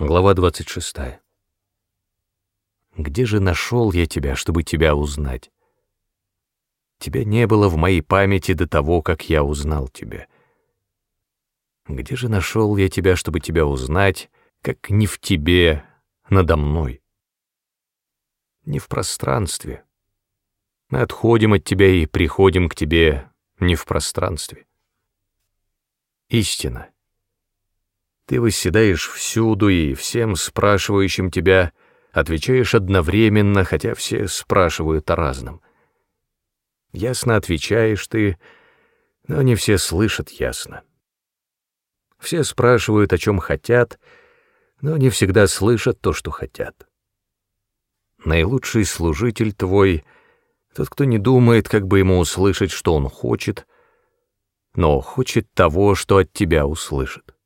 Глава 26. Где же нашел я тебя, чтобы тебя узнать? Тебя не было в моей памяти до того, как я узнал тебя. Где же нашел я тебя, чтобы тебя узнать, как не в тебе, надо мной? Не в пространстве. Мы отходим от тебя и приходим к тебе не в пространстве. Истина. Ты восседаешь всюду и всем спрашивающим тебя отвечаешь одновременно, хотя все спрашивают о разном. Ясно отвечаешь ты, но не все слышат ясно. Все спрашивают, о чем хотят, но не всегда слышат то, что хотят. Наилучший служитель твой — тот, кто не думает, как бы ему услышать, что он хочет, но хочет того, что от тебя услышит.